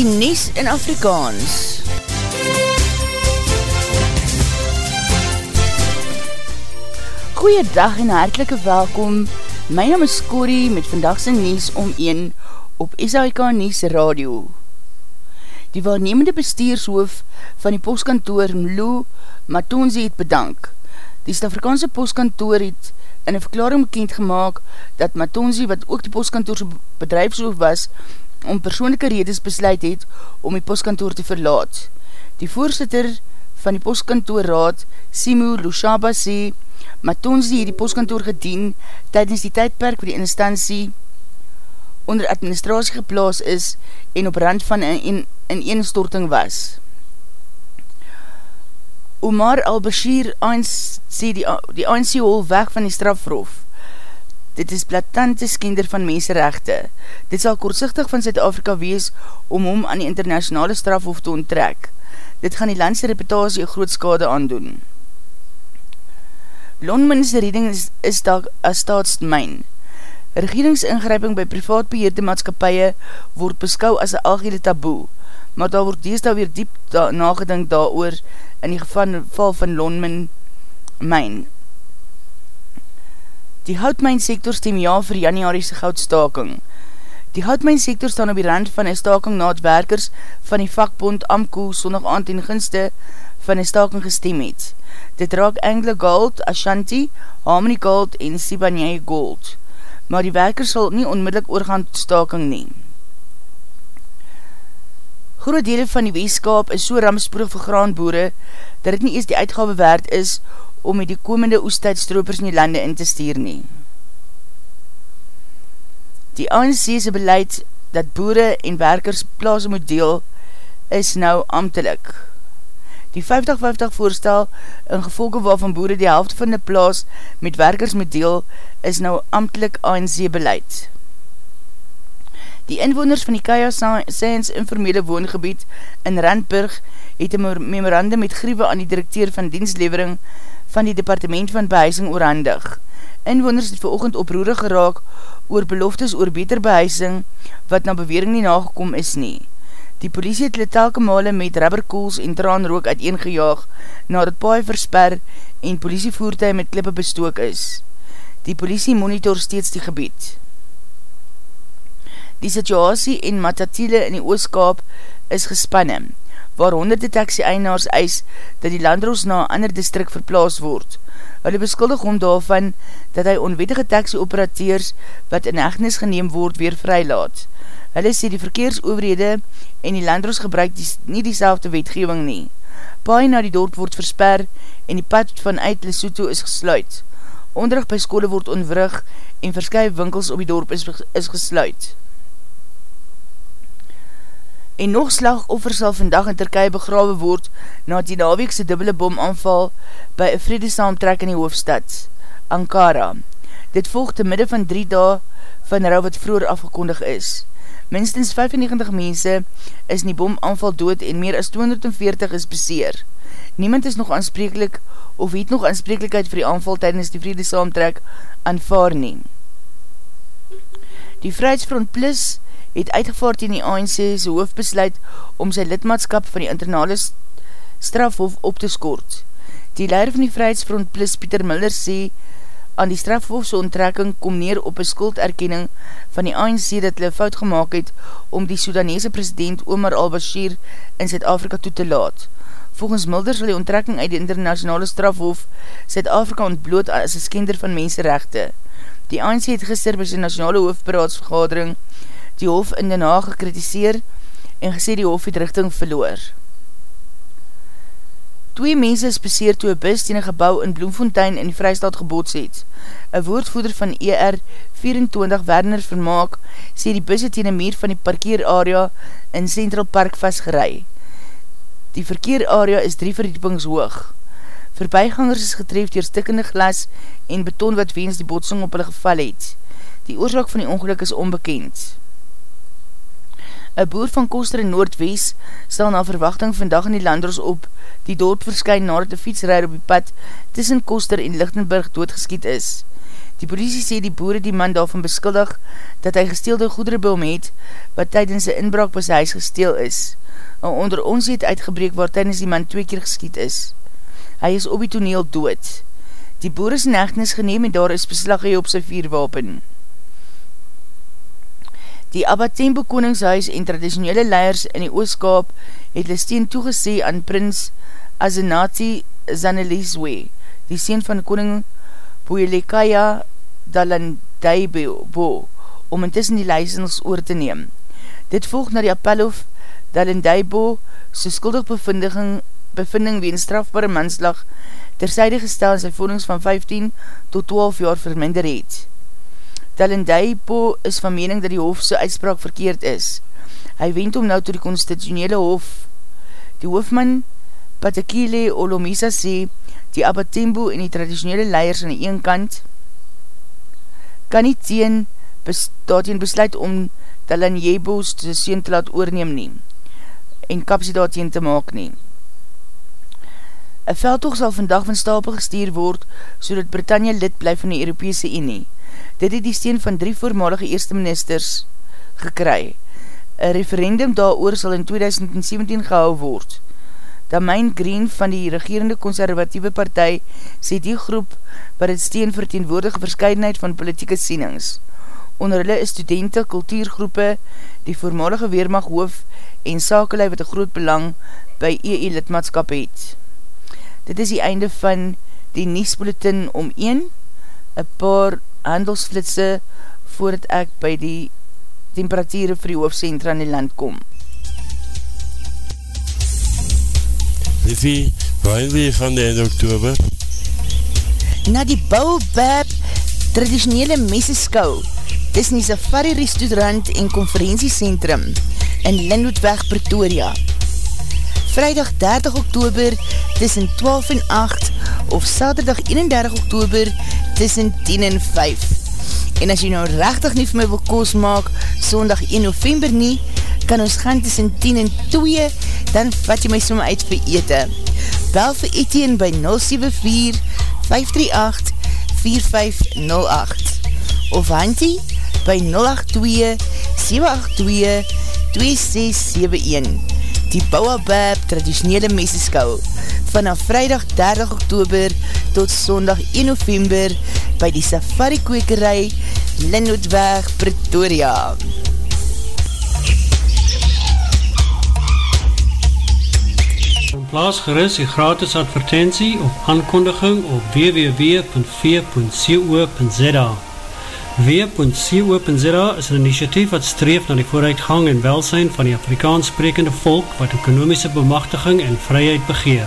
die Nies in Afrikaans. Goeiedag en hartelike welkom, my naam is Corrie met vandagse Nies om 1 op SAIK Nies Radio. Die waarnemende bestuurshoof van die postkantoor Mlo Matonzi het bedank. Die Stafrikaanse postkantoor het in een verklaring bekend gemaakt dat Matonzi, wat ook die postkantoorse bedrijfshoof was, om persoonlijke redes besluit het om die postkantoor te verlaat. Die voorzitter van die postkantoorraad, Simu Lushaba, sê, Matonzi het die postkantoor gedien tydens die tydperk waar die instantie onder administratie geplaas is en op rand van een, een eenstorting was. Omar al-Bashir sê die, die ANC hol weg van die strafroof. Dit is platante skender van menserechte. Dit sal kortzichtig van Zuid-Afrika wees om hom aan die internationale strafhof te onttrek. Dit gaan die landse reputatie groot skade aandoen. Lonminse reding is, is daar as staatsmijn. Regeringsingryping by privaat beheerde maatskapie word beskou as een algehele taboe, maar daar word deesdaal weer diep da nagedink daar oor in die geval van Lonmin myn. Die houtmijnsektor stem ja vir januariese goudstaking. Die houtmijnsektor staan op die rand van een staking na het werkers van die vakbond AMCO sondag aand en gunste van een staking gestem het. Dit raak Angle Gold, Ashanti, Harmony Gold en Sibanye Gold. Maar die werkers sal nie onmiddellik oorgaan tot staking neem. Groot dele van die weeskap is so ramspoedig vir graanboere, dat het nie eers die uitgawe waard is om met die komende oestijdstropers in die lande in te stuur nie. Die ANC'se beleid dat boere en werkers plaas moet deel, is nou amtelik. Die 50-50 voorstel, in gevolge waarvan boere die helft van die plaas met werkers moet deel, is nou amtelik ANC beleid. Die inwoners van die Kaya Science informele woongebied in Randburg het een memorandum met griewe aan die directeur van dienslevering van die departement van behuising oorhandig. Inwoners het veroogend oproerig geraak oor beloftes oor beter behuising wat na bewering nie nagekom is nie. Die politie het hulle telke male met rubberkoels en traanrook uiteengejaag na het paai versper en politievoertuig met klippe bestook is. Die politie monitor steeds die gebied. Die situasie en matatiele in die ooskaap is gespanne waar honderde taxi-einaars eis dat die landroos na ander distrik verplaas word. Hulle beskuldig om daarvan dat hy onwetige taxi-operateurs wat in echtenis geneem word weer vrylaat. Hulle sê die verkeersoverhede en die landroos gebruik die, nie die wetgeving nie. Paai na die dorp word versper en die pad vanuit Lesotho is gesluit. Onderrig by skole word onwrig en verskuif winkels op die dorp is, is gesluit en nog slagoffers sal vandag in Turkije begrawe word na die naweekse dubbele bomaanval by een vredesaamtrek in die hoofdstad, Ankara. Dit volg te midde van drie dae van rouw wat vroeger afgekondig is. Minstens 95 mense is in die bomaanval dood en meer as 240 is beseer. Niemand is nog aanspreeklik of het nog aanspreeklikheid vir die aanval tydens die vredesaamtrek aanvaar neem. Die Vrijheidsfront Plus het uitgevaard in die ANC's hoofdbesluit om sy lidmaatskap van die internale strafhof op te skort. Die leider van die Vrijheidsfront Plus Pieter Miller sê aan die strafhofse onttrekking kom neer op een skulderkenning van die ANC dat hulle fout gemaakt het om die Sudanese president Omar al-Bashir in Zuid-Afrika toe te laat. Volgens Mulder sal die onttrekking uit die internationale strafhof Zuid-Afrika ontbloot as een skender van mensenrechte. Die ANC het gister by sy nationale hoofdberaadsvergadering die hof in Den Haag gekritiseer en gesê die hof het richting verloor. Twee mense is beseer toe een bus tegen gebouw in Bloemfontein in die Vrijstaat geboots het. Een woordvoeder van ER24 Werner Vermaak sê die bus het tegen meer van die parkeerarea in Central Park vastgerei. Die verkeerarea is drie verdiepings hoog. Verbijgangers is getref door stikkende glas en beton wat weens die botsing op hulle geval het. Die oorzaak van die ongeluk is onbekend. Een boer van Koster in Noordwest stel na verwachting vandag in die landers op die dorp verskyn nadat die fietsrijder op die pad tussen Koster en Lichtenburg doodgeskiet is. Die politie sê die boere die man daarvan beskuldig dat hy gesteelde goederebom het wat tydens die inbraak by sy huis gesteel is. En onder ons het uitgebreek waar tydens die man twee keer geskiet is. Hy is op die toneel dood. Die boer is in echtenis geneem en daar is beslag op sy vierwapen. Die Abatembo Koningshuis en traditionele leiers in die Ooskaap het hulle steen toegesê aan prins Azenati Zanelizwe, die seen van koning Boelekaya Dalandaibo, om intussen die leisings oor te neem. Dit volg na die appel of Dalandaibo so skuldig bevinding, bevinding wie een strafbare manslag terzijde gestel in sy vonings van 15 tot 12 jaar verminder het. Talendaipo is van mening dat die hof so uitspraak verkeerd is. Hy wend om nou to die constitutionele hof. Die hoofman Patekile Olomisa sê, die Abatembo en die traditionele leiers aan die een kant kan nie teen daarteen besluit om Talenjebo's te sien te laat oorneem neem en kapsie daarteen te maak neem. Een veldtocht sal vandag van stapel gestuur word, so dat Britannia lid bly van die Europese Unie. Dit het die steen van drie voormalige eerste ministers gekry. Een referendum daar oor sal in 2017 gehou word. Damijn Green van die regerende conservatieve partij sê die groep wat het steen verteenwoordige verscheidenheid van politieke sienings. Onder hulle is studenten, kultuurgroepe, die voormalige weermacht hoof en sakelui wat een groot belang by EE lidmaatskap het. Dit is die einde van die Niesbulletin om 1, een paar handelsflitse voordat ek by die temperatuur vir die hoofdcentra in die land kom. Liffie, waar wil je van die einde oktober? Na die Baobab traditionele meseskou dis in die safari restaurant en konferentiecentrum in Lindhoedweg, Pretoria. Vrijdag 30 oktober tussen 12 en 8 of saterdag 31 oktober tussen 10 en 5. En as jy nou rechtig nie vir my wil koos maak, sondag 1 november nie, kan ons gaan tussen 10 en 2, dan vat jy my som uit vir ete. Bel vir Etienne by 074-538-4508 of Hantie by 082-782-2671 die Bouwabab traditionele meseskou vanaf vrijdag 30 oktober tot sondag 1 november by die safari kwekerij Linnootweg Pretoria. Plaas geris die gratis advertentie of aankondiging op www.v.co.za W.co.za is een initiatief wat streef na die vooruitgang en welsijn van die Afrikaans sprekende volk wat ekonomische bemachtiging en vryheid begeer,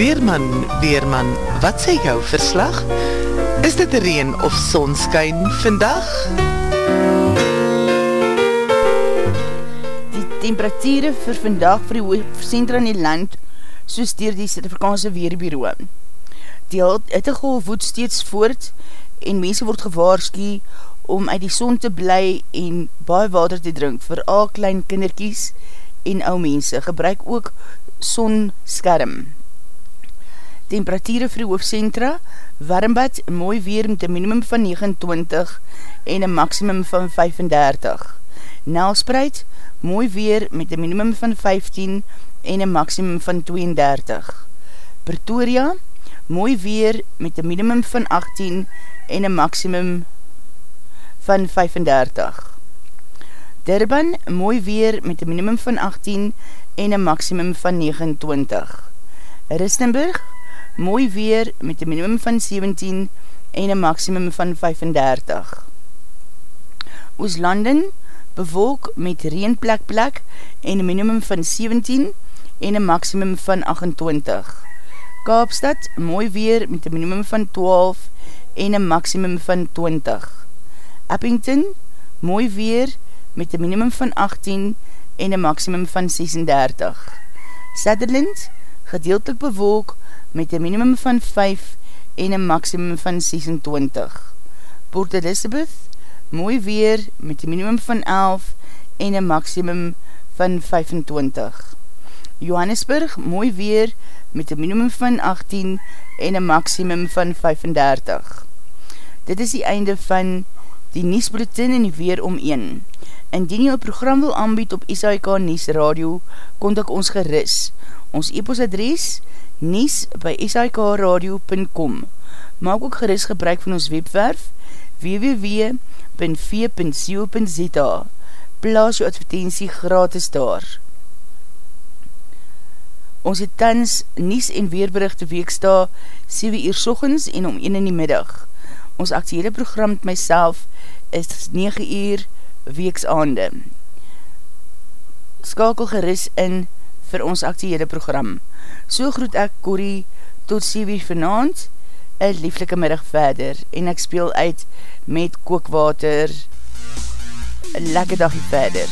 Weerman, Weerman, wat sê jou verslag? Is dit reen of sonskyn vandag? Die temperatuur vir vandag vir die hoofdcentra in die land soos dier die Suid-Afrikaanse Weerbureau. Die hittegolf woed steeds voort en mense word gewaarski om uit die son te bly en baie water te drink vir al klein kinderkies en ou mense. Gebruik ook sonskerm temperatuur vir die hoofdcentra, warmbad, mooi weer met een minimum van 29 en een maximum van 35. Nelspreid, mooi weer met een minimum van 15 en een maximum van 32. Pretoria, mooi weer met een minimum van 18 en een maximum van 35. Durban, mooi weer met een minimum van 18 en een maximum van 29. Ristenburg, mooi weer met een minimum van 17 en een maximum van 35. Ooslanden bewolk met reenplek plek en een minimum van 17 en een maximum van 28. Kaapstad mooi weer met een minimum van 12 en een maximum van 20. Eppington mooi weer met een minimum van 18 en een maximum van 36. Sutherland gedeeltelik bewolk met een minimum van 5 en een maximum van 26. Port Elizabeth, mooi weer met een minimum van 11 en een maximum van 25. Johannesburg, mooi weer met een minimum van 18 en een maximum van 35. Dit is die einde van die Niesbulletin en die Weer om 1. Indien jy een program wil aanbied op SAIK Nies Radio, kontak ons geris. Ons e-postadres nies by sikradio.com Maak ook gerust gebruik van ons webwerf www.v.co.za Plaas jou advertentie gratis daar. Ons het tans nies en weerberichte weeksta 7 uur sochens en om 1 in die middag. Ons actiehede program met myself is 9 uur weeksaande. Skakel gerust in vir ons actiehede program. So groet ek Corrie tot 7 uur vanavond, een lieflike middag verder, en ek speel uit met kookwater, een lekker dagje verder.